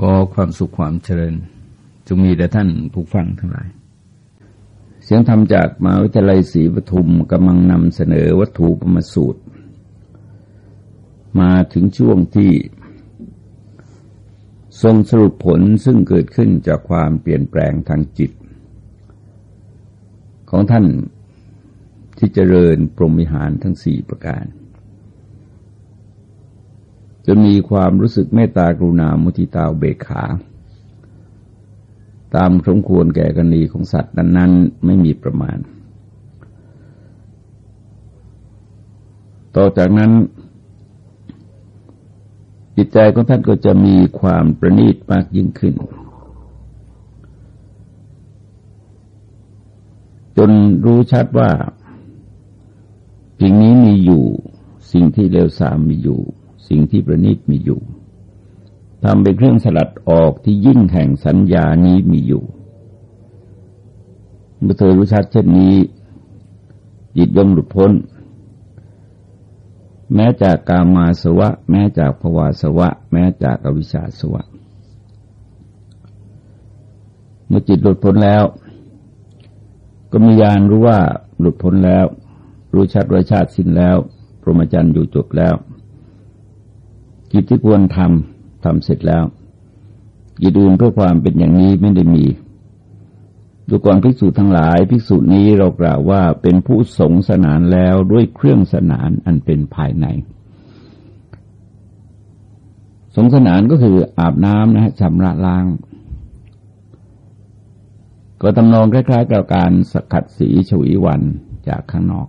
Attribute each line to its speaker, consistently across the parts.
Speaker 1: ก็ความสุขความเจริญจงมีแด่ท่านผู้ฟังทั้งหลาย เสียงธรรมจากมหาวิทยาลัยศรีปทุมกำลังนำเสนอวัตถุประมสูตร มาถึงช่วงที่ ทรงสรุปผลซึ่งเกิดขึ้นจากความเปลี่ยนแปลงทางจิต ของท่านที่เจริญปรมิหารทั้งสี่ประการ จนมีความรู้สึกเมตตากรุณามุทิตาเบกขา ตามสมควรแก่กรณีของสัตว์นั้นๆ ไม่มีประมาณ ต่อจากนั้น จิตใจของท่านก็จะมีความประณีตมากยิ่งขึ้น จนรู้ชัดว่าสิ่งนี้มีอยู่ สิ่งที่เลวทรามมีอยู่ สิ่งที่ประณีตมีอยู่ทำเป็นเครื่องสลัดออกที่ยิ่งแห่งสัญญานี้มีอยู่ เมื่อเธอรู้ชัดเช่นนี้ จิตย่อมหลุดพ้น แม้จากกามาสวะ แม้จากภวาสวะ แม้จากอวิชชาสวะ เมื่อจิตหลุดพ้นแล้ว ก็มีญาณรู้ว่าหลุดพ้นแล้ว รู้ชัดว่าชาติสิ้นแล้ว พรหมจรรย์อยู่จบแล้ว กิจที่ควรทำทำเสร็จแล้วกิจอื่นเพื่อความเป็นอย่างนี้ไม่ได้มีดูก่อนภิกษุทั้งหลายภิกษุนี้เรากล่าวว่าเป็นผู้สงสนานแล้วด้วยเครื่องสนานอันเป็นภายใน สงสนานก็คืออาบน้ำนะฮะชำระล้าง ก็ตำนองคล้ายๆกับการสกัดสีฉวีวันจากข้างนอก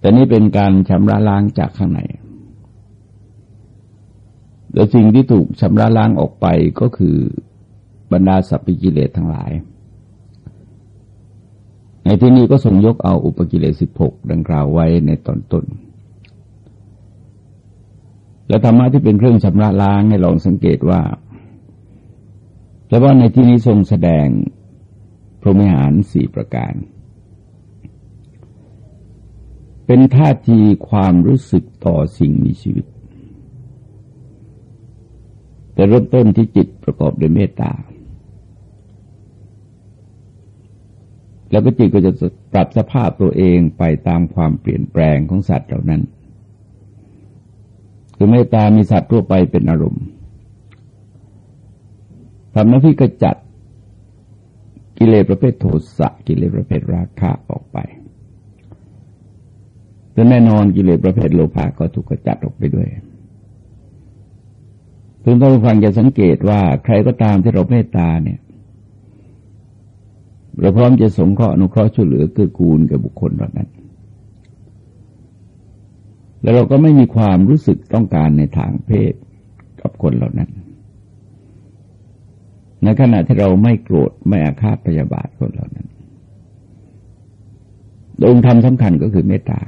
Speaker 1: แต่นี่เป็นการชำระล้างจากข้างในแต่สิ่งที่ถูกชำระล้างออกไปก็คือบรรดาสัพพิกิเลสทั้งหลาย ในที่นี้ก็ทรงยกเอาอุปกิเลสสิบหกดังกล่าวไว้ในตอนต้น และธรรมะที่เป็นเครื่องชำระล้างให้ลองสังเกตว่า แต่ว่าในที่นี้ทรงแสดงพรหมิหารสี่ประการ เป็นท่าทีความรู้สึกต่อสิ่งมีชีวิต แต่เริ่มต้นที่จิตประกอบด้วยเมตตา แล้วก็จิตก็จะปรับสภาพตัวเองไปตามความเปลี่ยนแปลงของสัตว์เหล่านั้น คือเมตตามีสัตว์ทั่วไปเป็นอารมณ์ทำหน้าที่กระจัดกิเลสประเภทโทสะกิเลสประเภทราคะออกไป แต่แน่นอนกิเลสประเภทโลภะก็ถูกกระจัดออกไปด้วยถึงท่านผู้ฟังจะสังเกตว่าใครก็ตามที่เราเมตตาเนี่ยเราพร้อมจะสงเคราะห์อนุเคราะห์ช่วยเหลือเกื้อกูลกับบุคคลเหล่านั้น แล้วเราก็ไม่มีความรู้สึกต้องการในทางเพศกับคนเหล่านั้น ในขณะที่เราไม่โกรธไม่อาฆาตพยาบาทคนเหล่านั้นองค์ธรรมสำคัญก็คือเมตตา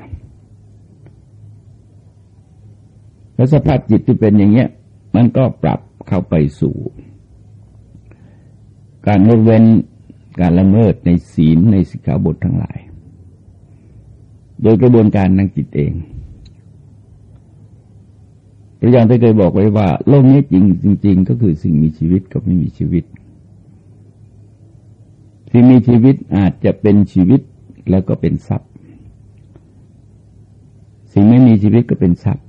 Speaker 1: แล้วสภาพจิตที่เป็นอย่างเงี้ย มันก็ปรับเข้าไปสู่ การงดเว้นการละเมิดในศีลในสิกขาบททั้งหลาย โดยกระบวนการนังจิตเองพระยางได้เคยบอกไว้ว่า โลกนี้จริงจริง ๆ ก็คือสิ่งมีชีวิตกับไม่มีชีวิตสิ่งมีชีวิตอาจจะเป็นชีวิตแล้วก็เป็นทรัพย์ สิ่งไม่มีชีวิตก็เป็นทรัพย์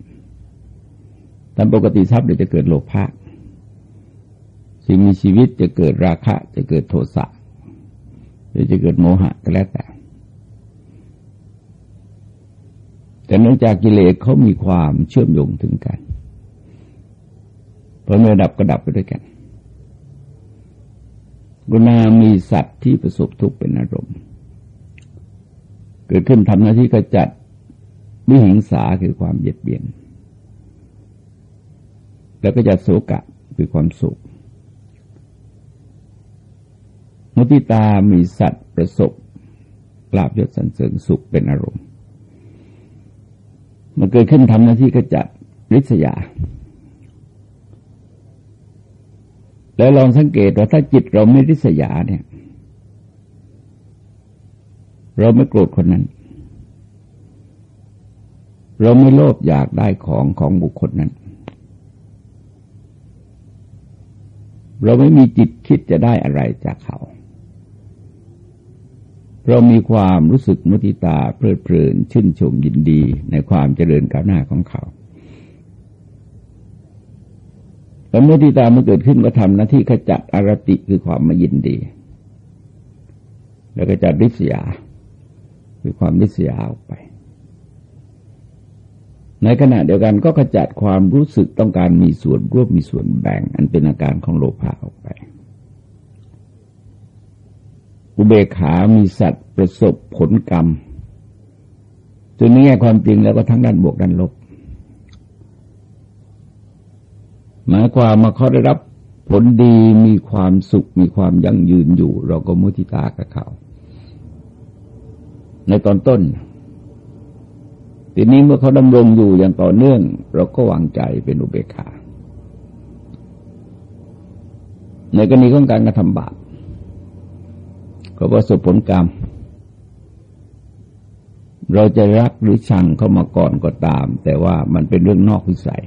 Speaker 1: ตามปกติทรัพย์เดี๋ยวจะเกิดโลภะสิ่งมีชีวิตจะเกิดราคะ จะเกิดโทสะหรือจะเกิดโมหะก็แล้วแต่ แต่เนื่องจากกิเลสเขามีความเชื่อมโยงถึงกันพอเมื่อดับก็ดับไปด้วยกันกุณามีสัตว์ที่ประสบทุกข์เป็นอารมณ์ เกิดขึ้นทำหน้าที่กระจัดวิหิงสาคือความเบียดเบียน แล้วก็จะโศกะคือความสุข มุติตามีสัตว์ประสบลาบยศสันเสริญสุขเป็นอารมณ์ มันเกิดขึ้นทำหน้าที่ก็จัดริษยา แล้วลองสังเกตว่าถ้าจิตเราไม่ริษยาเนี่ย เราไม่โกรธคนนั้น เราไม่โลภอยากได้ของของบุคคลนั้น เราไม่มีจิตคิดจะได้อะไรจากเขา เรามีความรู้สึกมุติตาเพลิดเพลินชื่นชมยินดีในความเจริญก้าวหน้าของเขาแล้วมุติตามันเกิดขึ้นก็ทำหน้าที่ขจัดอารติคือความมายินดี แล้วก็จัดริษยาคือความริษยาออกไป ในขณะเดียวกันก็ขจัดความรู้สึกต้องการมีส่วนร่วมมีส่วนแบ่ง อันเป็นอาการของโลภะออกไป อุเบกขามีสัตว์ประสบผลกรรมตัวนี้ความจริงแล้วก็ทั้งด้านบวกด้านลบหมายความมาเขาได้รับผลดีมีความสุขมีความยั่งยืนอยู่ เราก็มุทิตากับเขา ในตอนต้น ทีนี้เมื่อเขาดำรงอยู่อย่างต่อเนื่อง เราก็วางใจเป็นอุเบกขาในกรณีของการกระทำบาปก็ประสบผลกรรม เราจะรักหรือชังเข้ามาก่อนก็ตาม แต่ว่ามันเป็นเรื่องนอกวิสัย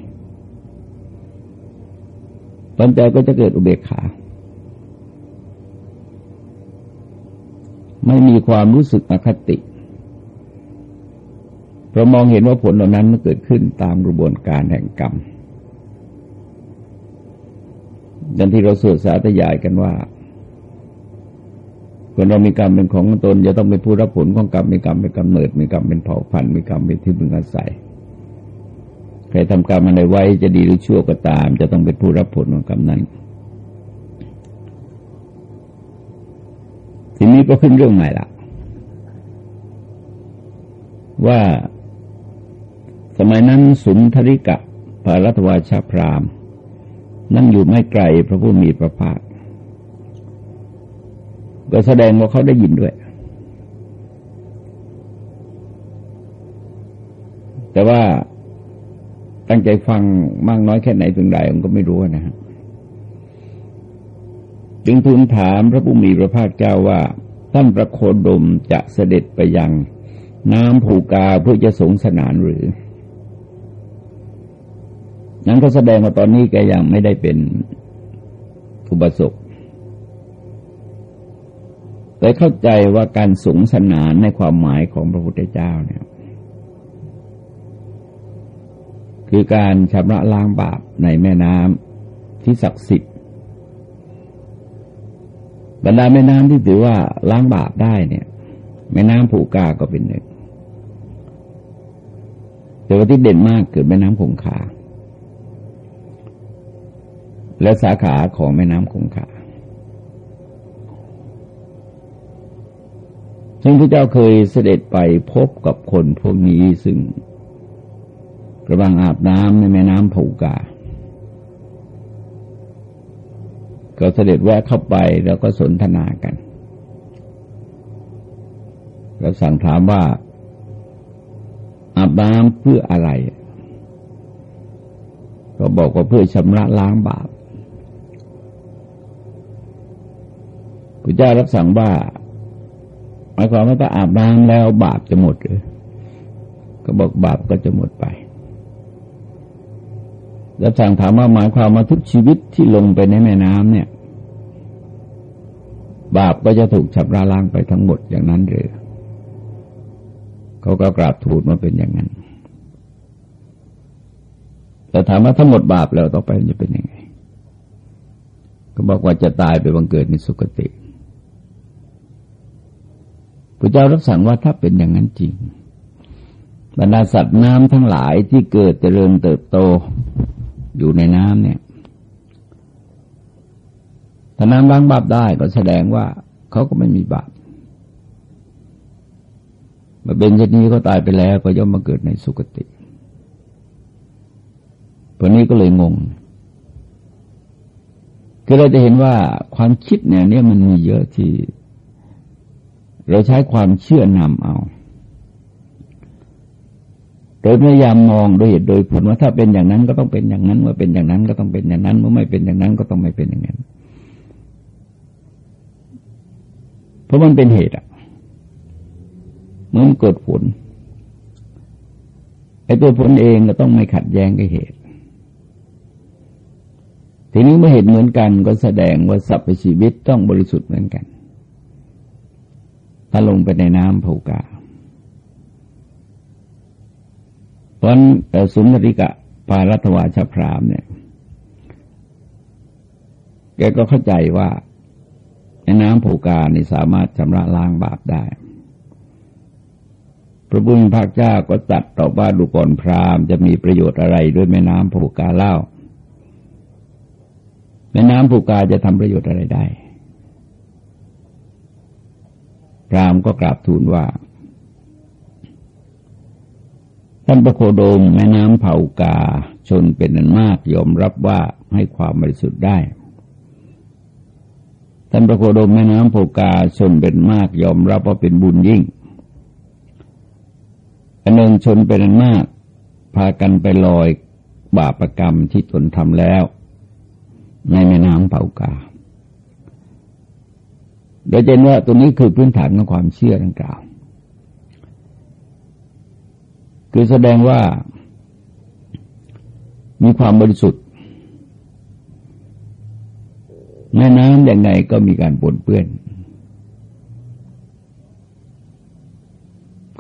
Speaker 1: ปัญใจก็จะเกิดอุเบกขา ไม่มีความรู้สึกอคติ เรามองเห็นว่าผลเหล่านั้นมันเกิดขึ้นตามกระบวนการแห่งกรรมดังที่เราสวดสาธยายกันว่าคนเรามีกรรมเป็นของตนจะต้องเป็นผู้รับผลของกรรมมีกรรมเป็นกำเนิด มีกรรมเป็นเผ่าพันธุ์มีกรรมเป็นที่พึงอาศัยใครทำกรรมอะไรไว้จะดีหรือชั่วก็ตาม จะต้องเป็นผู้รับผลของกรรมนั้น ทีนี้ก็ขึ้นเรื่องใหม่ละว่า มัยนั้นสุนทริกะพระรัตวาชาพรามนั่งอยู่ไม่ไกลพระผู้มีพระภาคก็แสดงว่าเขาได้ยินด้วย แต่ว่าตั้งใจฟังมากน้อยแค่ไหนเพียงใดผมก็ไม่รู้นะฮะจึงทูลถามพระผู้มีพระภาคเจ้าว่า ท่านประโคดมจะเสด็จไปยัง น้ำผูกาเพื่อจะสงสนานหรือ นั้นก็แสดงว่าตอนนี้แกยังไม่ได้เป็นอุบาสกแต่เข้าใจว่าการสูงสนานในความหมายของพระพุทธเจ้าเนี่ย คือการชำระล้างบาปในแม่น้ำที่ศักดิ์สิทธิ์บรรดาแม่น้ำที่ถือว่าล้างบาปได้เนี่ย แม่น้ำผูกาก็เป็นหนึ่งแต่ว่าที่เด่นมากคือแม่น้ำคงคา และสาขาของแม่น้ำคงคาซึ่งพระเจ้าเคยเสด็จไปพบกับคนพวกนี้ซึ่งกระบังอาบน้ำในแม่น้ำผูกา ก็เสด็จแวะเข้าไปแล้วก็สนทนากัน แล้วสั่งถามว่าอาบน้ำเพื่ออะไร ก็บอกว่าเพื่อชำระล้างบาป พระเจ้ารับสั่งว่าหมายความว่าถ้าอาบน้ำแล้วบาปจะหมดหรือก็บอกบาปก็จะหมดไปแล้วสั่งถามว่าหมายความว่าทุกชีวิตที่ลงไปในแม่น้ำเนี่ย บาปก็จะถูกฉับระล้างไปทั้งหมดอย่างนั้นหรือเขาก็กราบทูลมาเป็นอย่างนั้น แต่ถามว่าถ้าหมดบาปแล้วต่อไปจะเป็นยังไง ก็บอกว่าจะตายไปบังเกิดในสุคติ พระเจ้ารับสั่งว่าถ้าเป็นอย่างนั้นจริง บรรดาสัตว์น้ำทั้งหลายที่เกิดเจริญเติบโตอยู่ในน้ำเนี่ยถ้าน้ำล้างบาปได้ก็แสดงว่าเขาก็ไม่มีบาปมาเป็นเช่นนี้ก็ตายไปแล้วก็ย่อมมาเกิดในสุคติตอนนี้ก็เลยงงคือเราจะเห็นว่าความคิดเนี่ยเนี่ยมันมีเยอะที่ เราใช้ความเชื่อนำเอาโดยพยายามมองโดยเหตุโดยผลว่าถ้าเป็นอย่างนั้นก็ต้องเป็นอย่างนั้น เมื่อเป็นอย่างนั้นก็ต้องเป็นอย่างนั้น เมื่อไม่เป็นอย่างนั้นก็ต้องไม่เป็นอย่างนั้น เพราะมันเป็นเหตุอะเมื่อมันเกิดผลไอ้ตัวผลเองก็ต้องไม่ขัดแย้งกับเหตุ ทีนี้เมื่อเห็นเหมือนกันก็แสดงว่าสรรพชีวิตต้องบริสุทธิ์เหมือนกัน ถ้าลงไปในน้ำภูกาเพราะสุนทริกะปารัตวาชพรามเนี่ย แกก็เข้าใจว่าในน้ำภูกานี่สามารถชำระล้างบาปได้ พระบุญพระเจ้าก็ตัดต่อว่าดูก่อนพรามจะมีประโยชน์อะไรด้วยแม่น้ำภูกาเล่า แม่น้ำภูกาจะทำประโยชน์อะไรได้ พรามก็กราบทูลว่า ท่านพระโคโดมแม่น้ำเผากาชนเป็นนันมากยอมรับว่าให้ความบริสุทธิ์ได้ ท่านพระโคโดมแม่น้ำโภกาชนเป็นมากยอมรับว่าเป็นบุญยิ่งอันหนึ่งชนเป็นนมาก พากันไปลอยบาปรกรรมที่ตนทำแล้ว ในแม่น้ำเปากา โดยเห็นว่าตัวนี้คือพื้นฐานของความเชื่อดังกล่าว คือแสดงว่ามีความบริสุทธิ์ แม่น้ำอย่างไงก็มีการปนเปื้อน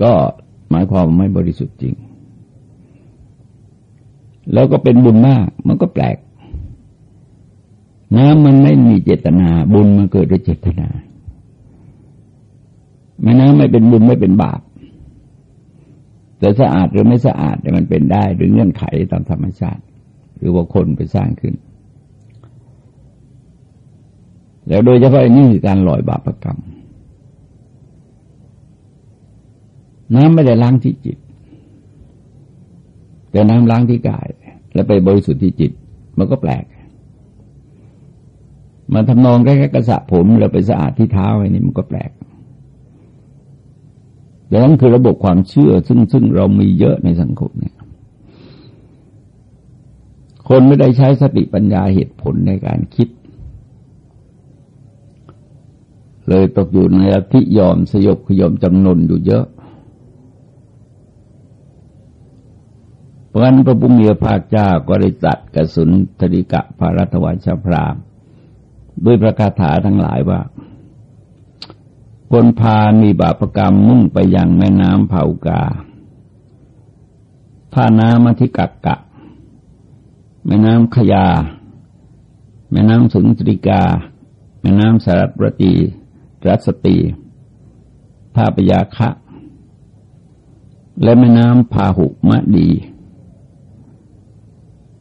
Speaker 1: ก็หมายความไม่บริสุทธิ์จริง แล้วก็เป็นบุญมาก มันก็แปลกน้ำมันไม่มีเจตนา บุญมันเกิดด้วยเจตนา แม่น้ำไม่เป็นบุญไม่เป็นบาปแต่สะอาดหรือไม่สะอาดเนี่ยมันเป็นได้หรือเงื่อนไขตามธรรมชาติ หรือว่าคนไปสร้างขึ้น แล้วโดยเฉพาะนี่คือการลอยบาปรกรรม น้ำไม่ได้ล้างที่จิต แต่น้ำล้างที่กาย แล้วไปบริสุทธิ์ที่จิต มันก็แปลก มันทำนองแค่กระสะผมแล้วไปสะอาดที่เท้าไอ้นี่มันก็แปลก ดังนั้นคือระบบความเชื่อซึ่งซึ่งเรามีเยอะในสังคมเนี่ยคนไม่ได้ใช้สติปัญญาเหตุผลในการคิด เลยตกอยู่ในอธิยอมสยบขยมจำนนอยู่เยอะ เพราะนั้นพระบุญมีพระเจ้าก็ได้จัดกระสุนธริกะพระรัตวัชพรามด้วยประกาถาทั้งหลายว่า คนพามีบาปรกรรมมุ่งไปยังแม่น้ำเผากาท่าน้ำมัธิกักกะ แม่น้ำขยา แม่น้ำสุนทริกา แม่น้ำสารปรตีรัสตีท่าปยาคะ และแม่น้ำพาหุมะดี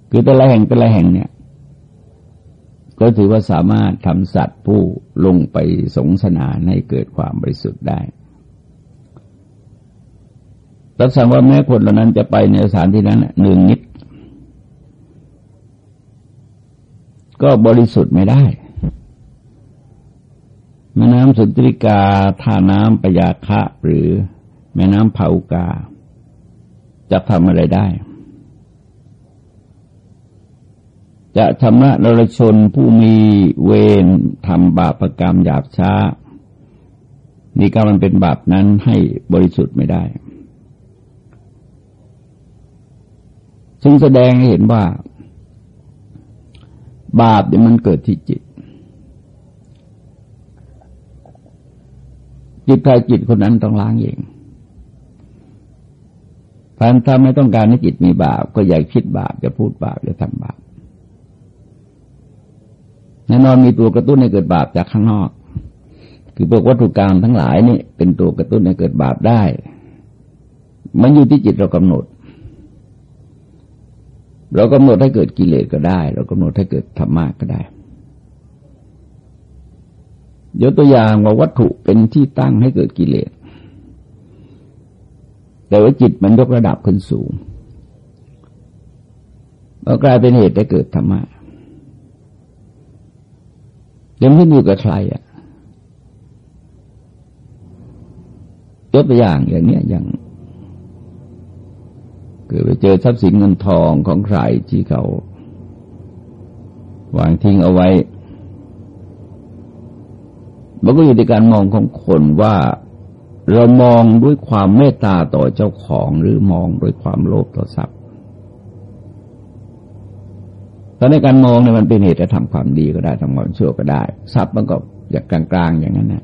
Speaker 1: คือแต่ละแห่งแต่ละแห่งเนี่ย ก็ถือว่าสามารถทำสัตว์ผู้ลงไปสงสนานให้เกิดความบริสุทธิ์ได้รับสั่งว่าแม้คนเหล่านั้นจะไปในสถานที่นั้นหนึ่งนิด ก็บริสุทธิ์ไม่ได้แม่น้ำสุนทริกาท่าน้ำปยาคะหรือแม่น้ำเผากา จะทำอะไรได้ จะชำระนรชนผู้มีเวรทำบาปรกรรมหยาบช้า นี่ก็มันเป็นบาปนั้นให้บริสุทธิ์ไม่ได้ ซึ่งแสดงให้เห็นว่า บาปเนี่ยมันเกิดที่จิต จิตใครจิตคนนั้นต้องล้างเองถ้าไม่ต้องการให้จิตมีบาป ก็อย่าคิดบาปอย่าพูดบาปอย่าทำบาป แน่นอนมีตัวกระตุ้นให้เกิดบาปจากข้างนอก คือพวกวัตถุกรรมทั้งหลายนี่เป็นตัวกระตุ้นให้เกิดบาปได้ มันอยู่ที่จิตเรากำหนด เรากำหนดให้เกิดกิเลสก็ได้ เรากำหนดให้เกิดธรรมะก็ได้ยกตัวอย่างว่าวัตถุเป็นที่ตั้งให้เกิดกิเลส แต่ว่าจิตมันยกระดับขึ้นสูงก็กลายเป็นเหตุให้เกิดธรรมะ ยังไม่อยู่กับใครอะยกตัวอย่างอย่างเนี้ยอย่างเกิดไปเจอทรัพย์สินเงินทองของใครที่เขาวางทิ้งเอาไว้ มันก็อยู่ในการมองของคนว่าเรามองด้วยความเมตตาต่อเจ้าของหรือมองด้วยความโลภต่อทรัพย์ ตอนในการมองเนี่ยมันเป็นเหตุจะทำความดีก็ได้ทำความชั่วก็ได้ ทรัพย์มันก็อย่างกลางๆอย่างนั้นนะ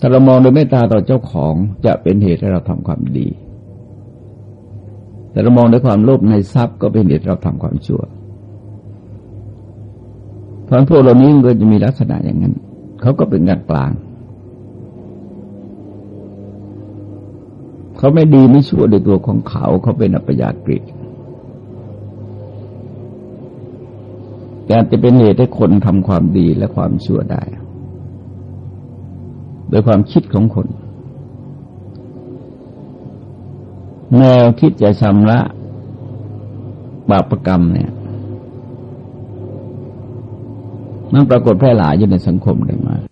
Speaker 1: ถ้าเรามองโดยเมตตาต่อเจ้าของจะเป็นเหตุให้เราทำความดี แต่เรามองด้วยความโลภในทรัพย์ก็เป็นเหตุเราทำความชั่วเพราะพวกเหล่านี้มันก็จะมีลักษณะอย่างนั้นเขาก็เป็นกลางกลางเขาไม่ดีไม่ชั่วในตัวของเขาเขาเป็นอัปยากฤิ แต่จะเป็นเหตุให้คนทำความดีและความชั่วได้ โดยความคิดของคน แนวคิดจะชำระบาปรกรรมเนี่ย มันปรากฏแพร่หลายอยู่ในสังคมได้มาก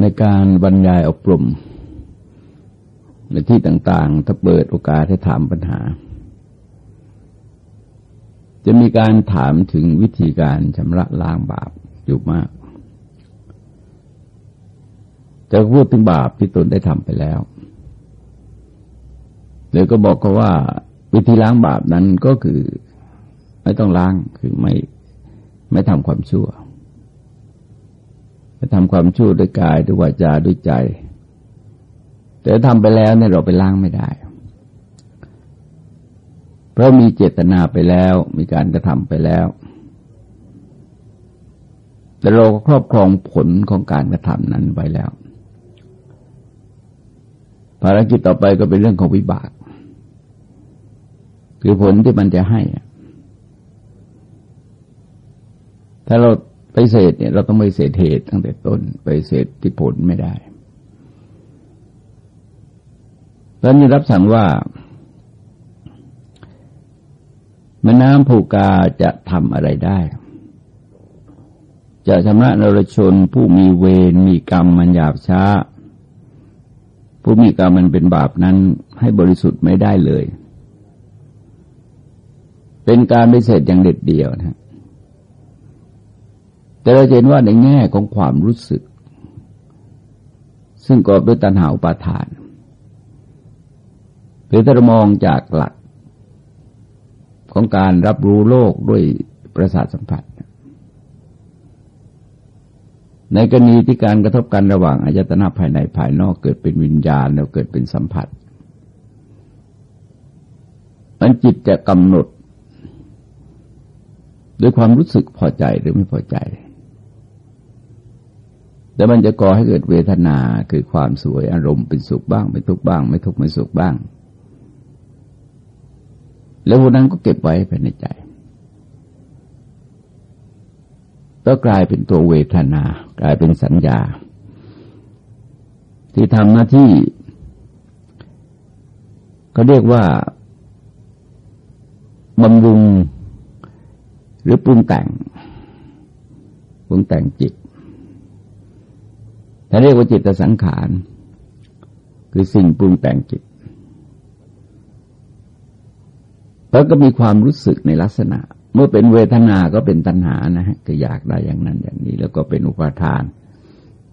Speaker 1: ในการบรรยายอบรมในที่ต่าง ๆ ถ้าเปิดโอกาสให้ถามปัญหา จะมีการถามถึงวิธีการชำระล้างบาปอยู่มากจะพูดถึงบาปที่ตนได้ทำไปแล้วเดี๋ยก็บอกเขาว่าวิธีล้างบาปนั้นก็คือไม่ต้องล้างคือไม่ไม่ทำความชั่วไม่ทำความชั่วด้วยกายด้วยวาจาด้วยใจ แต่ทำไปแล้วเนี่ยเราไปล้างไม่ได้ ราะมีเจตนาไปแล้ว มีการกระทำไปแล้ว แต่เราก็ครอบครองผลของการกระทำนั้นไปแล้ว ภารกิจต่อไปก็เป็นเรื่องของวิบาก คือผลที่มันจะให้ ถ้าเราไปเสดเนี่ย เราต้องไปเสดเหตุตั้งแต่ต้น ไปเสดที่ผลไม่ได้ แล้วนี่รับสั่งว่า แม่น้ำผูกาจะทำอะไรได้ จะชำระนรชนผู้มีเวรมีกรรมมันหยาบช้า ผู้มีกรรมมันเป็นบาปนั้นให้บริสุทธิ์ไม่ได้เลย เป็นการไปเสดอย่างเด็ดเดียวนะแต่เราเห็นว่าในแง่ของความรู้สึก ซึ่งกอบด้วยตัณหาอุปาทานหรือถ้ามองจากหลัก ของการรับรู้โลกด้วยประสาทสัมผัส ในกรณีที่การกระทบกันระหว่างอายตนะภายในภายนอกเกิดเป็นวิญญาณแล้วเกิดเป็นสัมผัส มันจิตจะกำหนด ด้วยความรู้สึกพอใจหรือไม่พอใจแต่มันจะก่อให้เกิดเวทนาคือความสวยอารมณ์เป็นสุขบ้าง ไม่ทุกข์บ้าง ไม่ทุกข์ไม่สุขบ้าง แล้ววันนั้นก็เก็บไว้ภายในใจ ก็กลายเป็นตัวเวทนา กลายเป็นสัญญา ที่ทำหน้าที่เขาเรียกว่าบำรุงหรือปรุงแต่งปรุงแต่งจิตถ้าเรียกว่าจิตสังขาร คือสิ่งปรุงแต่งจิต แล้วก็มีความรู้สึกในลักษณะ เมื่อเป็นเวทนา ก็เป็นตัณหานะฮะก็อยากได้อย่างนั้นอย่างนี้ แล้วก็เป็นอุปาทาน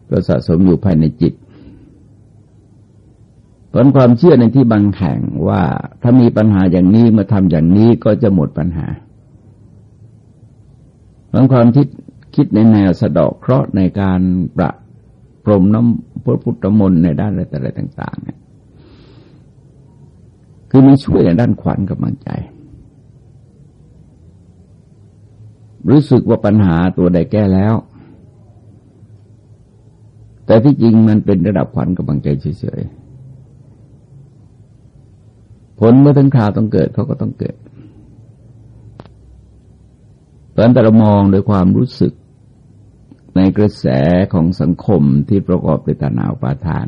Speaker 1: ก็สะสมอยู่ภายในจิตผลความเชื่อในที่บางแห่งว่าถ้ามีปัญหาอย่างนี้มาทำอย่างนี้ก็จะหมดปัญหาผลความคิดคิดในแนวสะดอกเคราะห์ในการประพรมน้ำพระพุทธมนต์ในด้านอะไรต่อะไรต่างๆเนี่ย คือมันช่วยในด้านขวัญกำลังใจ รู้สึกว่าปัญหาตัวใดแก้แล้ว แต่ที่จริงมันเป็นระดับขวัญกำลังใจเฉยๆผลเมื่อทั้งคราวต้องเกิดเขาก็ต้องเกิดเพราะนั้นแต่เรามองโดยความรู้สึกในกระแสของสังคมที่ประกอบด้วยตาหนาวปาทาน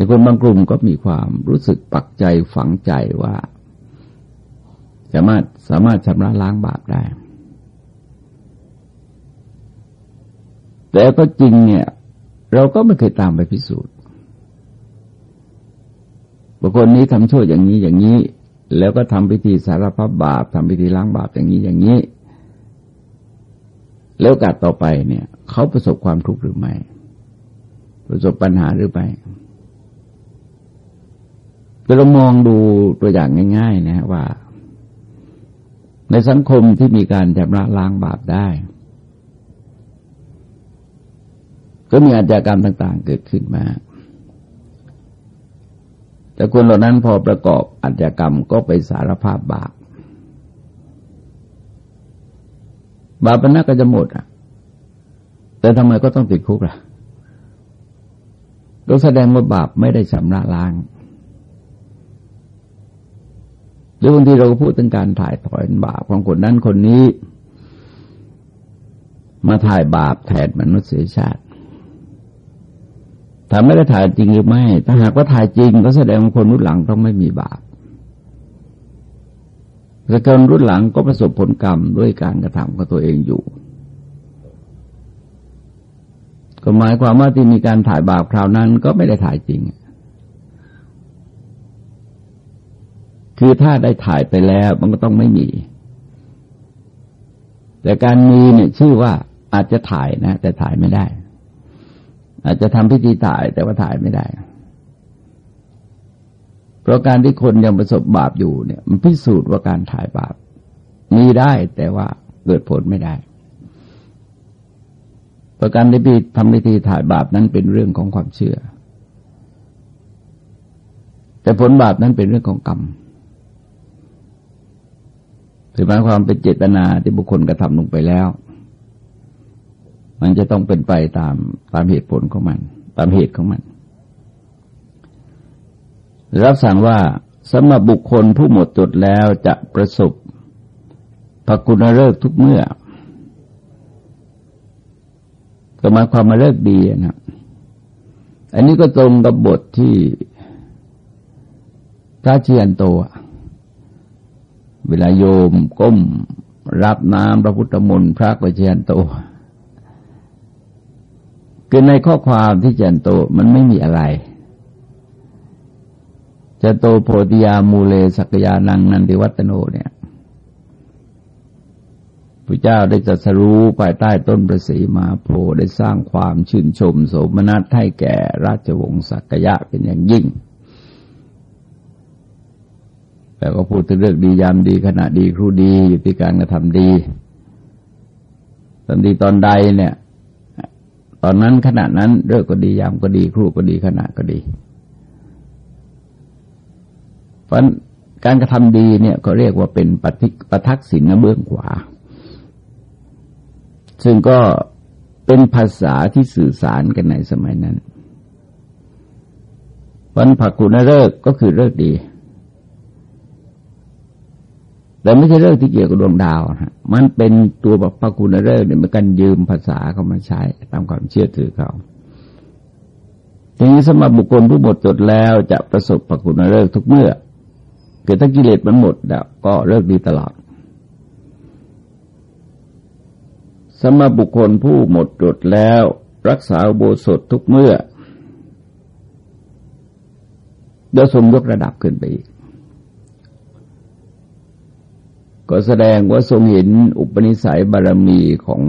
Speaker 1: แต่คนบางกลุ่มก็มีความรู้สึกปักใจฝังใจว่า สามารถสามารถชำระล้างบาปได้ แต่ก็จริงเนี่ย เราก็ไม่เคยตามไปพิสูจน์บุคคลนี้ทำชั่วอย่างนี้อย่างนี้ แล้วก็ทำพิธีสารพัดบาปทำพิธีล้างบาปอย่างนี้อย่างนี้ แล้วกาสต่อไปเนี่ย เขาประสบความทุกข์หรือไม่ประสบปัญหาหรือไม่ เรามองดูตัวอย่างง่าย ๆ นะว่า ในสังคมที่มีการชำระล้างบาปได้ ก็มีอาชญากรรมต่าง ๆ เกิดขึ้นมา แต่คนเหล่านั้นพอประกอบอาชญากรรมก็ไปสารภาพบาป บาปนั้นก็จะหมดอะ แต่ทำไมก็ต้องติดคุกล่ะก็แสดงว่าบาปไม่ได้ชำระล้าง หรือบางทีเราก็พูดถึงการถ่ายถอนบาปของคนนั้นคนนี้ มาถ่ายบาปแทนมนุษยชาติถ้าไม่ได้ถ่ายจริงหรือไม่ ถ้าหากว่าถ่ายจริง ก็แสดงว่าคนรุ่นหลังต้องไม่มีบาปแต่คนรุ่นหลังก็ประสบผลกรรมด้วยการกระทำของตัวเองอยู่ก็หมายความว่าที่มีการถ่ายบาปคราวนั้นก็ไม่ได้ถ่ายจริง คือถ้าได้ถ่ายไปแล้วมันก็ต้องไม่มี แต่การมีเนี่ยชื่อว่าอาจจะถ่ายนะ แต่ถ่ายไม่ได้ อาจจะทำพิธีถ่ายแต่ว่าถ่ายไม่ได้ เพราะการที่คนยังประสบบาปอยู่เนี่ย มันพิสูจน์ว่าการถ่ายบาปมีได้แต่ว่าเกิดผลไม่ได้ประการที่พิทำพิธีถ่ายบาปนั้นเป็นเรื่องของความเชื่อ แต่ผลบาปนั้นเป็นเรื่องของกรรม คือหมายความเป็นเจตนาที่บุคคลกระทำลงไปแล้ว มันจะต้องเป็นไปตามตามเหตุผลของมัน ตามเหตุของมัน รับสั่งว่าสำหรับบุคคลผู้หมดจดแล้วจะประสบพระคุณเลิกทุกเมื่อก็หมายความมาเลิกดีนะอันนี้ก็ตรงกับบทที่พระเชียนโต เวลาโยมก้มรับน้ำพระพุทธมนต์พระกเจนโตคือในข้อความที่เจนโตมันไม่มีอะไรจะโตโพธิยามูเลสักยานังนันติวัตโนเนี่ยพระเจ้าได้จัดสรู้ภายใต้ต้นประสีมาโพได้สร้างความชื่นชมโสมนัสให้แก่ราชวงศ์สักยะเป็นอย่างยิ่ง แต่ก็พูดถึงเรื่องดียามดีขณะดีครูดีอยู่ที่การกระทำดีตอนดีตอนใดเนี่ย ตอนนั้นขณะนั้นเรื่องก็ดียามก็ดีครูก็ดีขณะก็ดี เพราะการกระทำดีเนี่ยก็เรียกว่าเป็นปฏิปทักษิณเบื้องขวา ซึ่งก็เป็นภาษาที่สื่อสารกันในสมัยนั้นวันผักกุณเลิกก็คือเลิกดี แต่ไม่ใช่เรื่องที่เกี่ยวกับดวงดาวนะมันเป็นตัวแบบพระคุณเรื่องเนี่ยมันกันยืมภาษาเขามาใช้ ตามความเชื่อถือเขาทีนี้สมรับบุคคลผู้หมดจดแล้วจะประสบพระคุณเลิกทุกเมื่อเกิดถ้ากิเลสมันหมดแล้วก็เลิกดีตลอดสมรับบุคคลผู้หมดจดแล้ว รักษาโบสถทุกเมื่อเดี๋ยวสมยกระดับขึ้นไปอีก ก็แสดงว่าทรงเห็นอุปนิสัยบารมีของ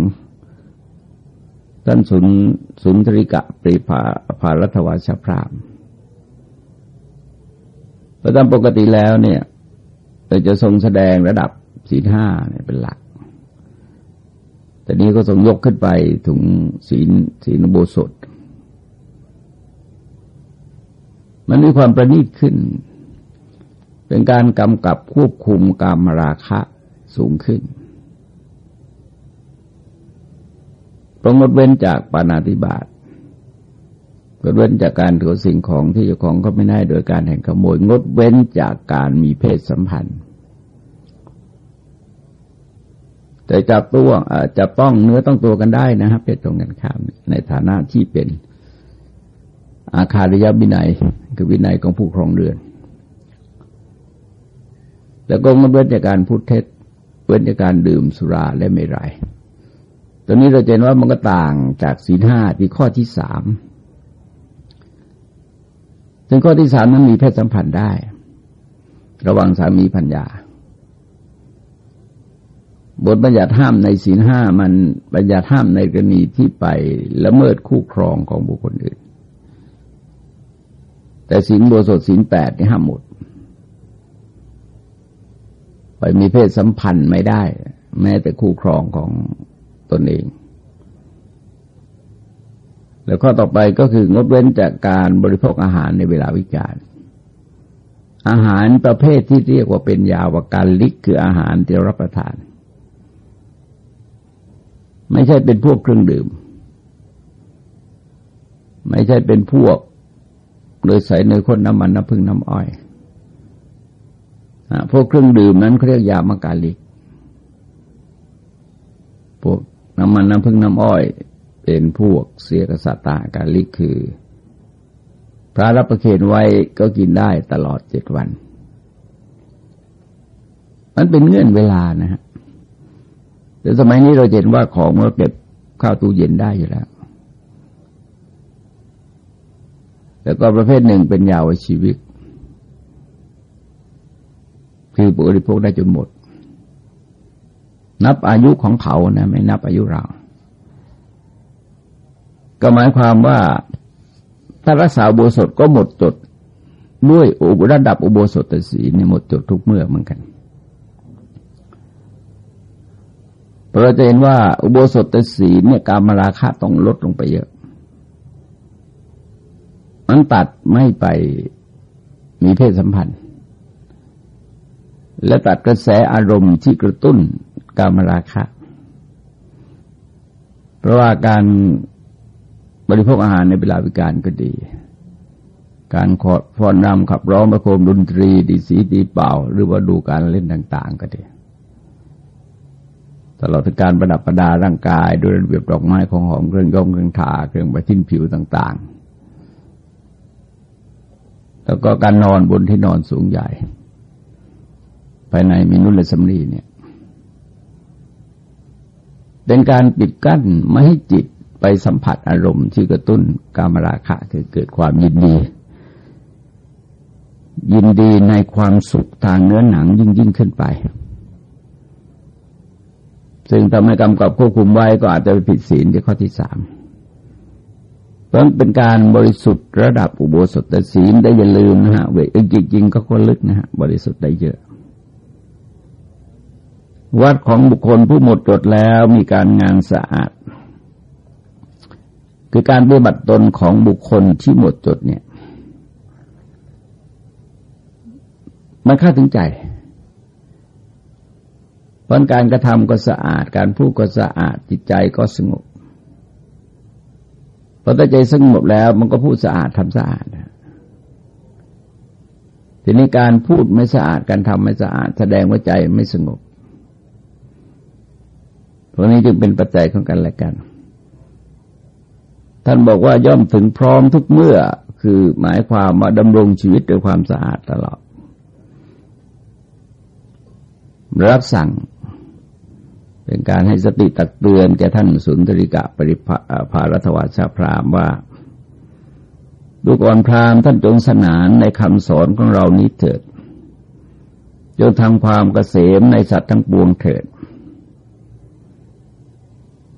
Speaker 1: ท่านสุนสุนทริกะปริภาภารัตวาชพรามเพระตามปกติแล้วเนี่ยจะทรงแสดงระดับศีห้าเนี่ยเป็นหลัก แต่นี้ก็ทรงยกขึ้นไปถึงศีลศีลโบสถมันมีความประณีตขึ้น เป็นการกำกับควบคุมกามราคะสูงขึ้นประงดเว้นจากปานาติบาตงดเว้นจากการถือสิ่งของที่เจ้าของเขาไม่ได้โดยการแห่งขโมย งดเว้นจากการมีเพศสัมพันธ์ แต่จับตัวจับต้องเนื้อต้องตัวกันได้นะครับเพศตรงกันข้ามในฐานะที่เป็นอาคาริยวินัย คือวินัยของผู้ครองเรือน แล้วก็งดเว้นจากการพูดเท็จเว้นจากการดื่มสุราและไม่ไรตอนนี้เราเห็นว่ามันก็ต่างจากศีลห้าที่ข้อที่สามซึ่งข้อที่สามนั้นมีเพศสัมพันธ์ได้ ระหวังสามีพัญญา บทบัญญัติห้ามในศีลห้ามันบัญญัติห้ามในกรณีที่ไปละเมิดคู่ครองของบุคคลอื่น แต่ศีลโบสถศีลแปดนี่ห้ามหมด ไปมีเพศสัมพันธ์ไม่ได้ แม้แต่คู่ครองของตนเอง แล้วข้อต่อไปก็คืองดเว้นจากการบริโภคอาหารในเวลาวิกาลอาหารประเภทที่เรียกว่าเป็นยาวการลิกคืออาหารที่รับประทาน ไม่ใช่เป็นพวกเครื่องดื่ม ไม่ใช่เป็นพวกโดยใส่เนยข้นน้ำมันน้ำพึ่งน้ำอ้อย พวกเครื่องดื่มนั้นเขาเรียกยามกาลิก พวกน้ำมันน้ำพึ่งน้ำอ้อย เป็นพวกเสียกษัตตากาลิกคือ พระรับประเคนไว้ก็กินได้ตลอดเจ็ดวัน มันเป็นเงื่อนเวลานะฮะแต่สมัยนี้เราเห็นว่าของเราเก็บข้าวตู้เย็นได้อยู่แล้ว แล้วก็ประเภทหนึ่งเป็นยาวชีวิต คือบริโภคได้จนหมด นับอายุของเขานะไม่นับอายุเรา ก็หมายความว่าถ้ารักษาอุโบสถก็หมดจดด้วยอุระดับอุโบสถศีลหมดจดทุกเมื่อเหมือนกันเราจะเห็นว่าอุโบสถศีลเนี่ยการมาราคะต้องลดลงไปเยอะ มันตัดไม่ไปมีเพศสัมพันธ์ และตัดกระแสอารมณ์ที่กระตุ้นกามราคะ เพราะว่าการบริโภคอาหารในเวลาวิการก็ดี การขอฟ้อนรำขับร้องประโคมดนตรี ดีสีดีเป่า หรือว่าดูการเล่นต่าง ๆ ก็ดี ตลอดถึงการประดับประดาร่างกายโดยระเบียบดอกไม้ของหอมเครื่องย่อมเครื่องทาเครื่องประทินผิวต่าง ๆ แล้วก็การนอนบนที่นอนสูงใหญ่ ภายในมีนุลสำลีเนี่ย เป็นการปิดกั้นไม่ให้จิตไปสัมผัสอารมณ์ที่กระตุ้นกามราคะคือเกิดความยินดี ยินดีในความสุขทางเนื้อหนังยิ่งยิ่งขึ้นไป ซึ่งทำให้กำกับควบคุมไว้ก็อาจจะไปผิดศีลที่ข้อที่สามเพราะเป็นการบริสุทธิ์ระดับอุโบสถศีลได้อย่าลืมนะฮะเวจริงๆก็คนลึกนะฮะบริสุทธิ์ได้เยอะ วัดของบุคคลผู้หมดจดแล้วมีการงานสะอาด คือการปฏิบัติตนของบุคคลที่หมดจดเนี่ย มันเข้าถึงใจเพราะการกระทำก็สะอาด การพูดก็สะอาด จิตใจก็สงบพอใจสงบแล้ว มันก็พูดสะอาดทำสะอาดทีนี้การพูดไม่สะอาดการทำไม่สะอาด แสดงว่าใจไม่สงบ พวกนี้จึงเป็นปัจจัยของกันและกัน ท่านบอกว่าย่อมถึงพร้อมทุกเมื่อคือหมายความมาดำรงชีวิตด้วยความสะอาดตลอด รับสั่งเป็นการให้สติตักเตือนแก่ท่านสุนทริกะปริภารัตวัชพรามว่าดูก่อนพรามท่านจงสนานในคำสอนของเรานี้เถิด จงทำความเกษมในสัตว์ทั้งปวงเถิด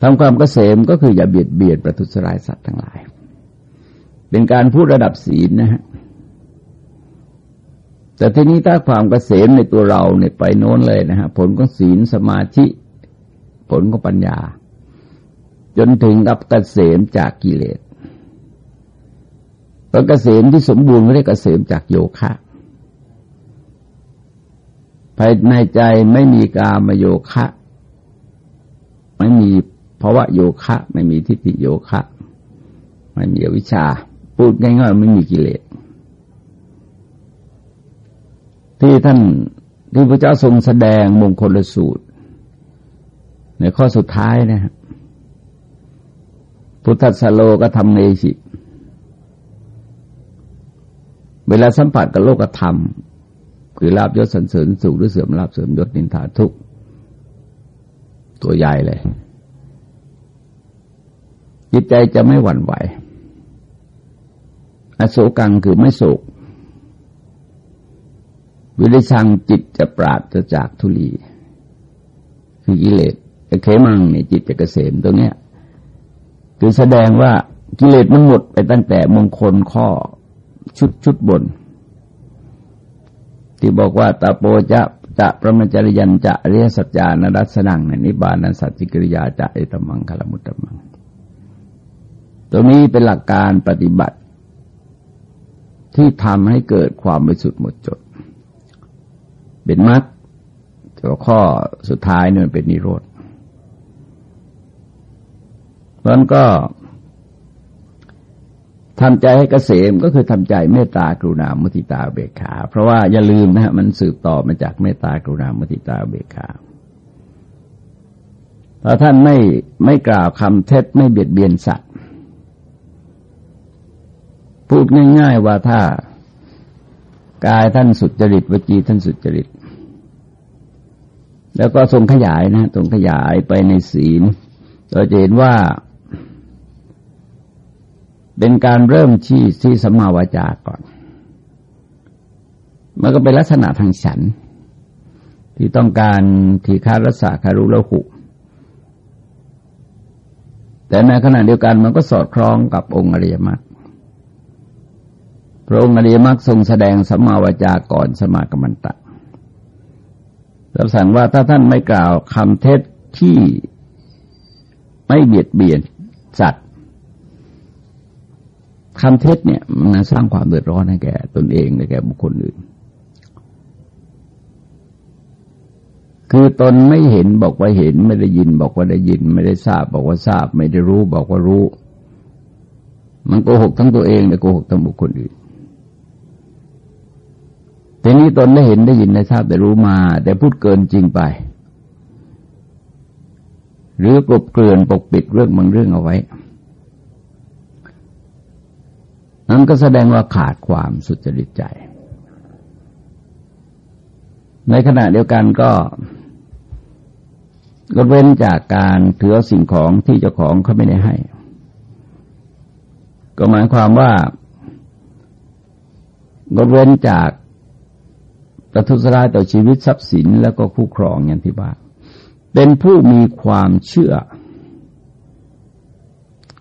Speaker 1: ทำความเกษมก็คืออย่าเบียดเบียดประทุษร้ายสัตว์ทั้งหลาย เป็นการพูดระดับศีลนะฮะแต่ทีนี้ถ้าความเกษมในตัวเราเนี่ยไปโน้นเลยนะฮะผลของศีลสมาธิผลของปัญญา จนถึงกับเกษมจากกิเลสตอนเกษมที่สมบูรณ์ไม่ได้เกษมจากโยคะภายในใจไม่มีกามโยคะ ไม่มี ภาวะโยคะไม่มีทิฏฐิโยคะไม่มีวิชา พูดง่ายๆไม่มีกิเลส ที่ท่านที่พระเจ้าทรงแสดงมงคลสูตร ในข้อสุดท้ายนะฮะพุทธสโลก็ทำเนสิเวลาสัมผัสกับโลกธรรม คือลาบยศสันเสริญสุขหรือเสื่อมลาบเสื่อมยศนินทาทุกตัวใหญ่เลย จิตใจจะไม่หวั่นไหว อโศกังคือไม่โศก วิริชังจิตจะปราดจะจากทุลี คือกิเลสเขมังเนี่ยจิตจะเกษมตรงเนี้ย คือแสดงว่ากิเลสมันหมดไปตั้งแต่มงคลข้อชุดชุดบน ที่บอกว่าตาโปจะจะประมาจริยันจะเรียสัจจานรัสนังนิบานันสัจจิกริยาจะเอตมังคลมุตตมัง ตรงนี้เป็นหลักการปฏิบัติ ที่ทำให้เกิดความบริสุทธิ์หมดจด เป็นมัดตัวข้อสุดท้ายเนี่ยเป็นนิโรธเพราะนั้นก็ทำใจให้เกษมก็คือทำใจเมตตากรุณามุทิตาเบกขา เพราะว่าอย่าลืมนะฮะมันสืบต่อมาจากเมตตากรุณามุทิตาเบกขาถ้าท่านไม่ไม่กล่าวคำเท็จไม่เบียดเบียนสัตว์ พูดง่าย ๆ ว่าถ้ากายท่านสุจริตวจีท่านสุจริต แล้วก็ทรงขยายนะทรงขยายไปในศีลเราจะเห็นว่า เป็นการเริ่มที่ที่สัมมาวาจาก่อน มันก็เป็นลักษณะทางฉัน ที่ต้องการทีฆารัษาคารุละหุแต่ในขณะเดียวกันมันก็สอดคล้องกับองค์อริยมรรค พระองค์อริยมรรคทรงแสดงสัมมาวาจาก่อนสมากรรมตะรับสั่งว่าถ้าท่านไม่กล่าวคำเท็จที่ไม่เบียดเบียนสัตว์คำเท็จเนี่ยมันสร้างความเดือดร้อนให้แก่ตนเองและแก่บุคคลอื่น คือตนไม่เห็นบอกว่าเห็น ไม่ได้ยินบอกว่าได้ยิน ไม่ได้ทราบ บอกว่าทราบ ไม่ได้รู้ บอกว่ารู้ มันโกหกทั้งตัวเองและโกหกทั้งบุคคลอื่น ทีนี้ตนได้เห็นได้ยินได้ทราบได้รู้มา แต่พูดเกินจริงไป หรือกลบเกลื่อนปกปิดเรื่องบางเรื่องเอาไว้ นั่นก็แสดงว่าขาดความสุจริตใจ ในขณะเดียวกันก็ลดเว้นจากการถือสิ่งของที่เจ้าของเขาไม่ได้ให้ ก็หมายความว่าลดเว้นจาก ประทุษร้ายต่อชีวิตทรัพย์สินแล้วก็คู่ครองอย่างที่ว่าเป็นผู้มีความเชื่อ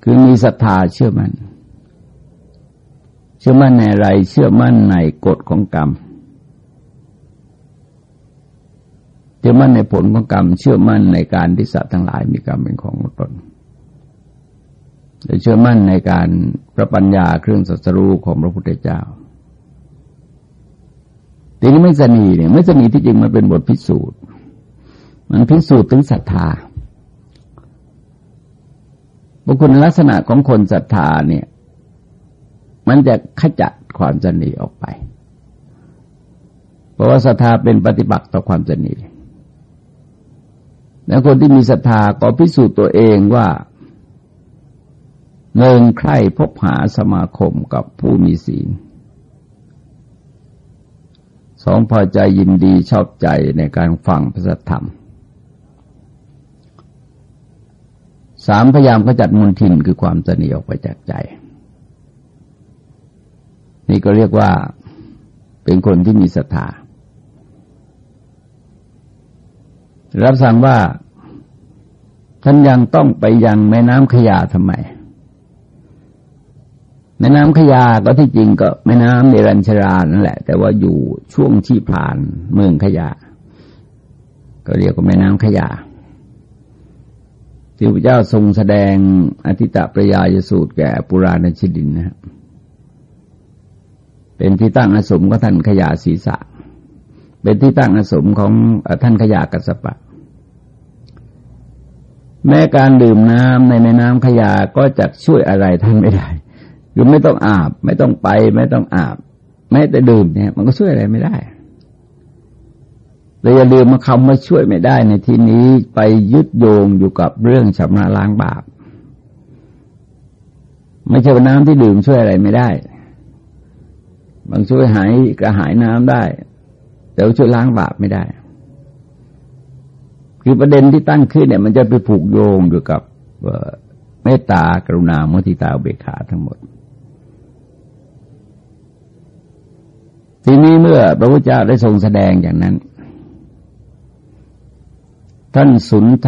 Speaker 1: คือมีศรัทธาเชื่อมัน่น เชื่อมั่นในอะไร เชื่อมั่นในกฎของกรรม เชื่อมั่นในผลของกรรม เชื่อมั่นในการที่สัตว์ทั้งหลายมีกรรมเป็นของตนเชื่อมั่นในการพระปัญญาเครื่องสัสรูของพระพุทธเจ้า ทีนี้ไม่สนีเนี่ยไม่สนีที่จริงมันเป็นบทพิสูจน์ มันพิสูจน์ถึงศรัทธาบุคคลลักษณะของคนศรัทธาเนี่ย มันจะขจัดความจนีออกไป เพราะว่าศรัทธาเป็นปฏิบัติต่อความจนีแล้วคนที่มีศรัทธาก็พิสูจน์ตัวเองว่าเงินใครพบหาสมาคมกับผู้มีศีล สองพอใจยินดีชอบใจในการฟังพระธรรมสามพยายามขจัดมลทินคือความจนีออกไปจากใจ นี่ก็เรียกว่าเป็นคนที่มีศรัทธารับสั่งว่าท่านยังต้องไปยังแม่น้ำขยาทำไม แม่น้ำขยาก็ที่จริงก็แม่น้ำเนรัญชรานั่นแหละ แต่ว่าอยู่ช่วงที่ผ่านเมืองขยา ก็เรียกว่าแม่น้ำขยาที่พระเจ้าทรงแสดงอธิตะประยายสูตรแก่ปุราณชดินนะครับเป็นที่ตั้งอาสมของท่านขยาศีสะเป็นที่ตั้งอาสมของท่านขยากัสปะ แม้การดื่มน้ำในแม่น้ำขยาก็จะช่วยอะไรท่านไม่ได้ คือไม่ต้องอาบ ไม่ต้องไป ไม่ต้องอาบ แม้แต่ดื่มเนี่ย มันก็ช่วยอะไรไม่ได้แต่อย่าลืมมาคำว่าช่วยไม่ได้ในที่นี้ไปยึดโยงอยู่กับเรื่องชำระล้างบาปไม่ใช่ว่าน้ำที่ดื่มช่วยอะไรไม่ได้ บางช่วยหายกระหายน้ำได้ แต่ช่วยล้างบาปไม่ได้ คือประเด็นที่ตั้งขึ้นเนี่ย มันจะไปผูกโยงอยู่กับเมตตากรุณาโมทิตาเบขาทั้งหมด ทีนี้เมื่อพระพุทธเจ้าได้ทรงแสดงอย่างนั้น ท่านสุนท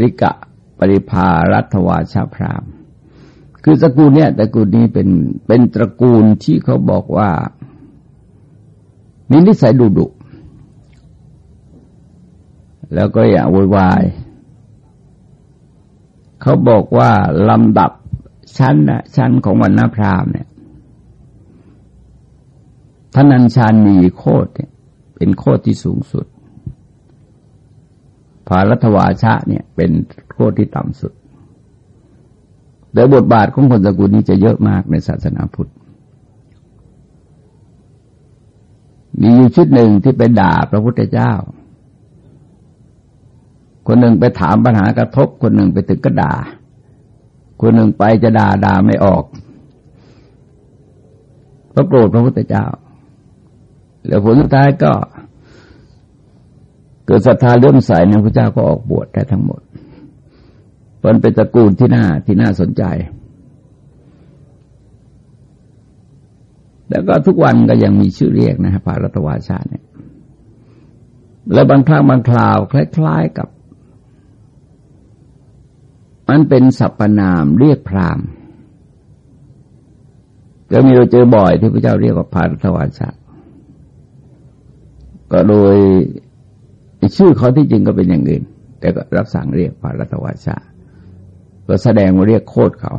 Speaker 1: ริกะปริภารัตวาชาพราม คือตระกูลเนี่ยตระกูลนี้เป็นเป็นตระกูลที่เขาบอกว่า มีนิสัยดุดุแล้วก็อย่าวุ่นวาย เขาบอกว่าลำดับชั้นนะชั้นของวันนพรามเนี่ย ท่านัญชานีโคตเนี่ยเป็นโคตที่สูงสุดภารัตวาชะเนี่ย เป็นโคตที่ต่ำสุดแต่บทบาทของคนสกุลนี้จะเยอะมากในศาสนาพุทธ มีอยู่ชุดหนึ่งที่ไปด่าพระพุทธเจ้า คนหนึ่งไปถามปัญหากระทบ คนหนึ่งไปถึงก็ด่า คนหนึ่งไปจะด่าด่าไม่ออก ก็โกรธพระพุทธเจ้า แล้วผลสุดท้ายก็ เกิดศรัทธาเลื่อมใสในพระเจ้าก็ออกบวชได้ทั้งหมดมันเป็นตระกูลที่น่าที่น่าสนใจ แล้วก็ทุกวันก็ยังมีชื่อเรียกนะฮะพารัตวาชาเนี่ย แล้วบางครั้งบางคราวคล้าย ๆกับ มันเป็นสรรพนามเรียกพรามก็มีเราเจอบ่อยที่พระเจ้าเรียกว่าพารัตวาชา ก็โดยชื่อเขาที่จริงก็เป็นอย่างอื่น แต่ก็รับสั่งเรียกพารัตวาชาก็แสดงว่าเรียกโคตรเขา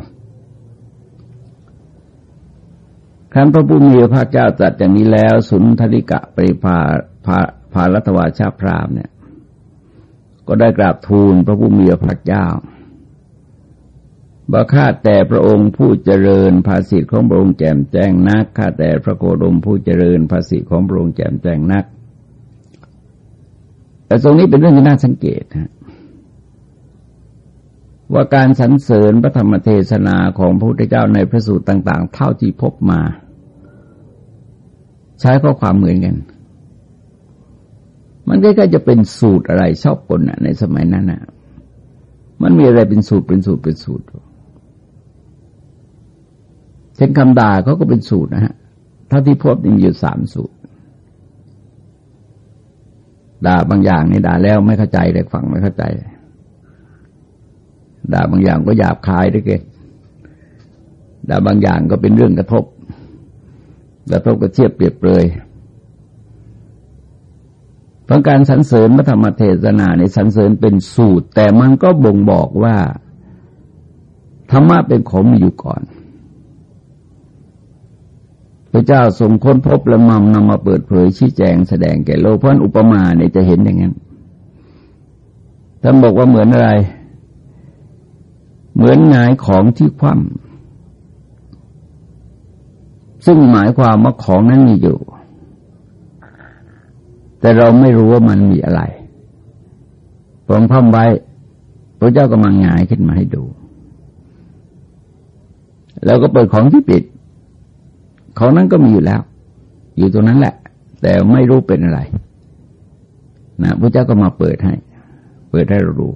Speaker 1: ครั้นพระผู้มีพระเจ้าตรัสอย่างนี้แล้ว สุนทริกะปริพาพาพารัตวาชาพรามเนี่ย ก็ได้กราบทูลพระผู้มีพระเจ้าบ่าข้าแต่พระองค์ผู้เจริญภาษิตของพระองค์แจ่มแจ้งนักข้าแต่พระโคดมผู้เจริญภาษิตของพระองค์แจ่มแจ้งนัก แต่ตรงนี้เป็นเรื่องที่น่าสังเกตนะว่าการสรรเสริญพระธรรมเทศนาของพระพุทธเจ้าในพระสูตรต่าง ๆ เท่าที่พบมา ใช้ข้อความเหมือนกัน มันก็จะเป็นสูตรอะไรชอบคนในสมัยนั้นนะมันมีอะไรเป็นสูตรเป็นสูตรเป็นสูตรเช่นคำด่าเขาก็เป็นสูตรนะฮะเท่าที่พบมีอยู่สามสูตร ด่าบางอย่างนี่ด่าแล้วไม่เข้าใจเลยฟังไม่เข้าใจ ด่าบางอย่างก็หยาบคายด้วยเกิด่าบางอย่างก็เป็นเรื่องกระทบกระทบกระเทียบเปรียบเปรยเพราะการสรรเสริญพระธรรมเทศนาในสรรเสริญเป็นสูตร แต่มันก็บ่งบอกว่าธรรมะเป็นของมีอยู่ก่อน พระเจ้าทรงค้นพบและมานำมาเปิดเผยชี้แจงแสดงแก่โลกเพราะอุปมาเนี่ยจะเห็นอย่างนั้นท่านบอกว่าเหมือนอะไร เหมือนหงายของที่คว่ำซึ่งหมายความว่าของนั้นมีอยู่ แต่เราไม่รู้ว่ามันมีอะไรปองคว่ำไว้ พระเจ้าก็มาหงายขึ้นมาให้ดู แล้วก็เปิดของที่ปิด ของนั้นก็มีอยู่แล้ว อยู่ตรงนั้นแหละ แต่ไม่รู้เป็นอะไรนะพระเจ้าก็มาเปิดให้ เปิดให้เราดู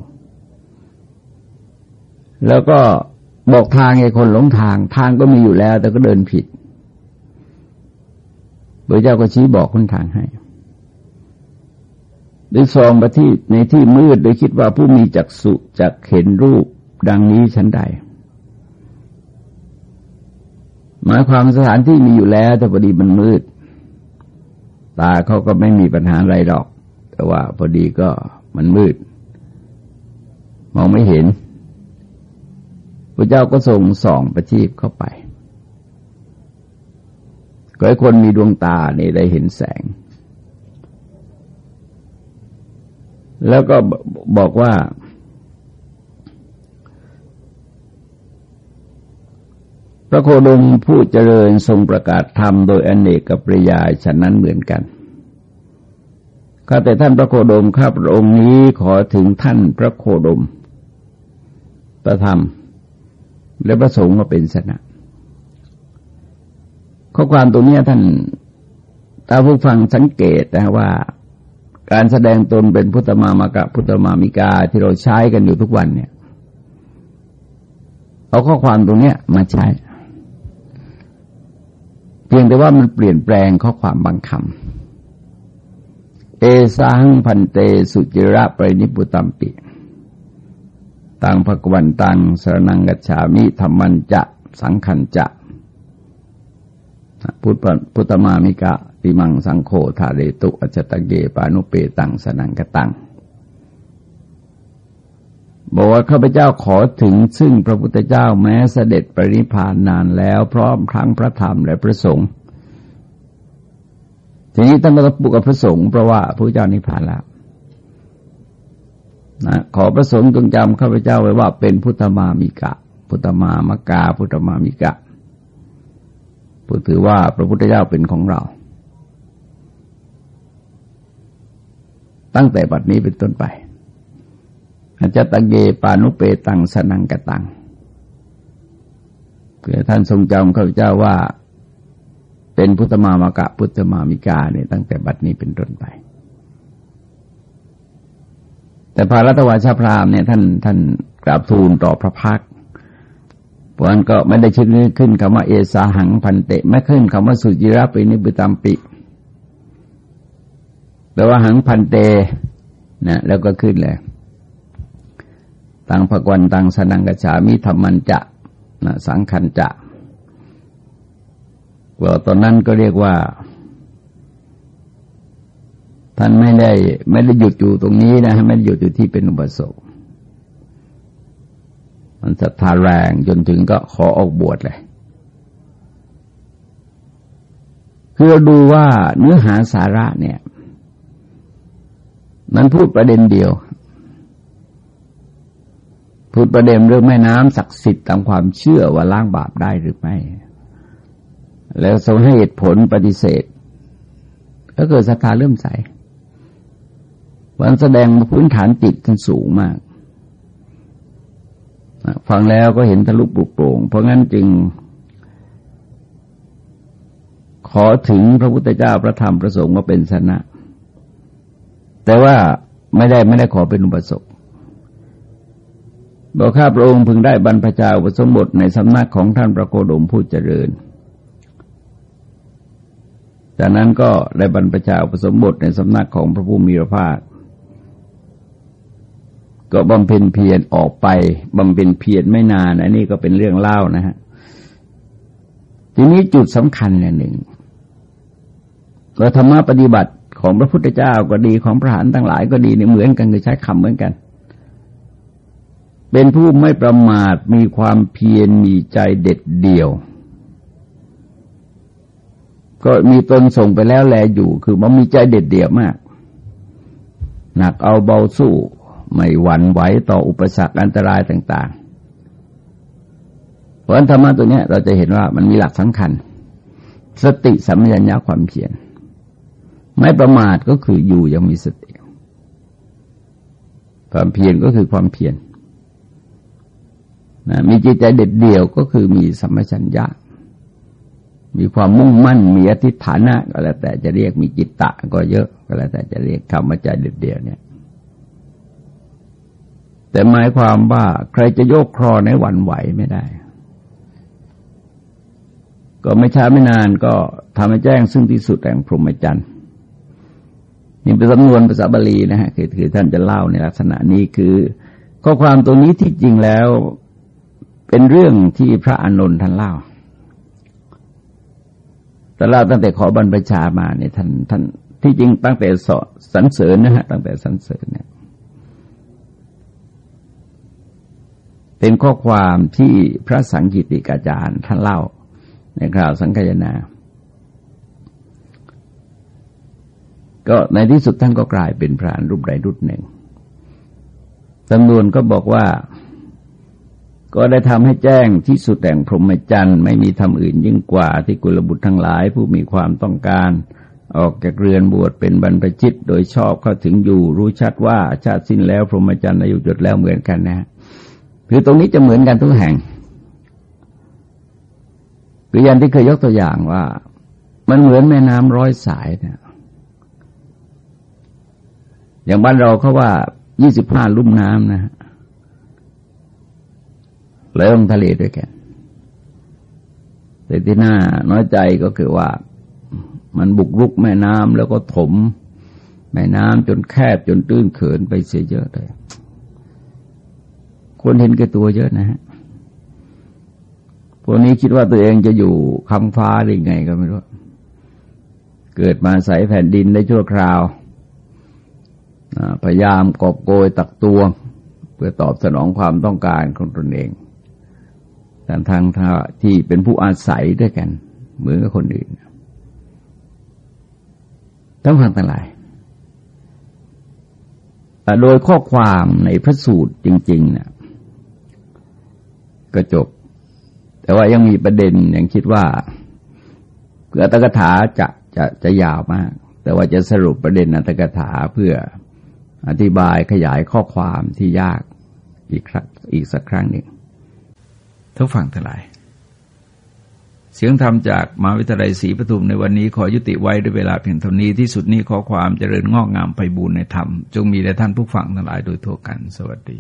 Speaker 1: แล้วก็บอกทางไอ้คนหลงทาง ทางก็มีอยู่แล้ว แต่ก็เดินผิดพระเจ้าก็ชี้บอกคนทางให้ได้ซองไปที่ในที่มืดโดยคิดว่าผู้มีจักษุจักเห็นรูปดังนี้ฉันใด หมายความสถานที่มีอยู่แล้ว แต่พอดีมันมืด ตาเขาก็ไม่มีปัญหาอะไรหรอก แต่ว่าพอดีก็มันมืด มองไม่เห็นพระเจ้าก็ส่งส่องประทีปเข้าไป ก็ให้คนมีดวงตาเนี่ได้เห็นแสง แล้วก็บอกว่า พระโคดมผู้เจริญทรงประกาศธรรมโดยอเนกกับปริยายฉะนั้นเหมือนกันข้าแต่ท่านพระโคดมข้าพระองค์นี้ขอถึงท่านพระโคดม ประธรรม และพระสงฆ์ก็เป็นสนะข้อความตรงนี้ท่านถ้าผู้ฟังสังเกตนะว่า การแสดงตนเป็นพุทธมามากะพุทธมามิกาที่เราใช้กันอยู่ทุกวันเนี่ย เอาข้อความตรงนี้มาใช้ เพียงแต่ว่ามันเปลี่ยนแปลงข้อความบางคำเอสังพันเตสุจิระปรินิพุตัมปิตังภกวันตังสรนังกัจฉามิธรรมันจะสังขันจะพุทธพุทธมามิกะติมังสังโฆทาเรตุอจตะเกปานุเปตังสนังกตัง บอกว่าข้าพเจ้าขอถึงซึ่งพระพุทธเจ้าแม้เสด็จปรินิพานนานแล้วพร้อมครั้งพระธรรมและพระสงฆ์ทีนี้ท่านก็ต้องปุกกับพระสงฆ์เพราะว่าพระเจ้านิพพานแล้วนะขอพระสงฆ์จงจำข้าพเจ้าไว้ว่าเป็นพุทธมามิกะ พุทธมามกา พุทธมามิกะผู้ถือว่าพระพุทธเจ้าเป็นของเรา ตั้งแต่บัดนี้เป็นต้นไป อาจจะตังเกปานุเปตังสนังกตังคือท่านทรงจำข้าพเจ้าว่า เป็นพุทธมามกะพุทธมามิกาเนี่ยตั้งแต่บัดนี้เป็นต้นไป แต่พระรัตวาชาพรามเนี่ยท่านท่านกราบทูลต่อพระพักเพราะนั้นก็ไม่ได้ชื่อขึ้นคำว่าเอสาหังพันเตไม่ขึ้นคำว่าสุจิระไปนิบุตามปิแปลว่าหังพันเตนะแล้วก็ขึ้นเลย ตังภกวันตังสนังกฉามิธรรมันจะนะสังคันจะว่าตอนนั้นก็เรียกว่า ท่านไม่ได้ไม่ได้หยุดอยู่ตรงนี้นะไม่ได้หยุดอยู่ที่เป็นอุปสมมันศรัทธาแรงจนถึงก็ขอออกบวชเลยคือเราดูว่าเนื้อหาสาระเนี่ย มันพูดประเด็นเดียว พูดประเด็นเรื่องแม่น้ำศักดิ์สิทธิ์ตามความเชื่อว่าล้างบาปได้หรือไม่ แล้วทรงให้เหตุผลปฏิเสธ ก็เกิดศรัทธาเริ่มใสวันแสดงพื้นฐานจิตท่านสูงมาก ฟังแล้วก็เห็นทะลุปลุกโปร่ง เพราะงั้นจึง ขอถึงพระพุทธเจ้าพระธรรมพระสงฆ์ว่าเป็นสนะ แต่ว่าไม่ได้ไม่ได้ขอเป็นอุปสม บอกข้าพระองค์พึงได้บรรพชาอุปสมบทในสำนักของท่านพระโคดมผู้เจริญ จากนั้นก็ได้บรรพชาอุปสมบทในสำนักของพระผู้มีพระภาค ก็บำเพ็ญเพียรออกไปบำเพ็ญเพียรไม่นานอันนี้ก็เป็นเรื่องเล่านะฮะ ทีนี้จุดสำคัญอย่างหนึ่งเราธรรมะปฏิบัติของพระพุทธเจ้าก็ดีของพระหานทั้งหลายก็ดีเนี่ยเหมือนกันคือใช้คำเหมือนกัน เป็นผู้ไม่ประมาทมีความเพียรมีใจเด็ดเดี่ยว ก็มีตนส่งไปแล้วแลอยู่ คือมันมีใจเด็ดเดี่ยวมาก หนักเอาเบาสู้ ไม่หวั่นไหวต่ออุปสรรคอันตรายต่าง ๆ เพราะธรรมะตัวนี้เราจะเห็นว่ามันมีหลักสำคัญ สติสัมปชัญญะความเพียรไม่ประมาทก็คืออยู่ยังมีสติ ความเพียรก็คือความเพียร นะมีจิตใจเด็ดเดี่ยวก็คือมีสัมปชัญญะ มีความมุ่งมั่น มีอธิฐานะก็แล้วแต่จะเรียกมีจิตตะก็เยอะก็แล้วแต่จะเรียกคำว่าใจเด็ดเดี่ยวเนี่ย แต่หมายความว่าใครจะโยกครอในวันไหวไม่ได้ ก็ไม่ช้าไม่นานก็ทำให้แจ้งซึ่งที่สุดแห่งพรหมจรรย์นี่เป็นสำนวนภาษาบาลีนะฮะคือคือท่านจะเล่าในลักษณะนี้คือ ข้อความตรงนี้ที่จริงแล้ว เป็นเรื่องที่พระอานนท์ท่านเล่าแต่เล่าตั้งแต่ขอบรรพชามาเนี่ยท่านท่านที่จริงตั้งแต่สสรรเสริญนะฮะตั้งแต่สรรเสริญเนี่ยเป็นข้อความที่พระสังกิติกาจารย์ท่านเล่าในคราวสังคยนา ก็ในที่สุดท่านก็กลายเป็นพระรูปใดรูปหนึ่งตำนวนก็บอกว่า ก็ได้ทำให้แจ้งที่สุดแห่งพรหมจรรย์ไม่มีทำอื่นยิ่งกว่าที่กุลบุตรทั้งหลายผู้มีความต้องการ ออกจากเรือนบวชเป็นบรรพชิตโดยชอบเข้าถึงอยู่รู้ชัดว่าชาติสิ้นแล้วพรหมจรรย์อายุจดแล้วเหมือนกันนะคือตรงนี้จะเหมือนกันทุกแห่งคือยันที่เคยยกตัวอย่างว่า มันเหมือนแม่น้ำร้อยสายเนี่ยอย่างบ้านเราเขาว่ายี่สิบห้าลุ่มน้ำนะ ไหลลงทะเลด้วยกันแต่ที่น่าน้อยใจก็คือว่า มันบุกรุกแม่น้ำแล้วก็ถม แม่น้ำจนแคบจนตื้นเขินไปเสียเยอะเลยคนเห็นแก่ตัวเยอะนะฮะพวกนี้คิดว่าตัวเองจะอยู่คำฟ้าหรือไงก็ไม่รู้ เกิดมาใส่แผ่นดินได้ชั่วคราว พยายามกอบโกยตักตวง เพื่อตอบสนองความต้องการของตนเอง ทางที่เป็นผู้อาศัยด้วยกัน เหมือนกับคนอื่นต้องฟังทั้งหลายโดยข้อความในพระสูตรจริงๆเนี่ยก็จบ แต่ว่ายังมีประเด็นยังคิดว่าอัตถกถาจะจะจะยาวมาก แต่ว่าจะสรุปประเด็นอัตถกถาเพื่ออธิบายขยายข้อความที่ยากอีกครั้งอีกสักครั้งหนึ่ง ทุกฝั่งทั้งหลาย เสียงธรรมจากมหาวิทยาลัยศรีปทุมในวันนี้ขอยุติไว้ด้วยเวลาเพียงเท่านี้ที่สุดนี้ขอความเจริญงอกงามไปบูรณนธรรม จงมีแด่ท่านผู้ฟังทั้งหลายโดยทั่วกัน สวัสดี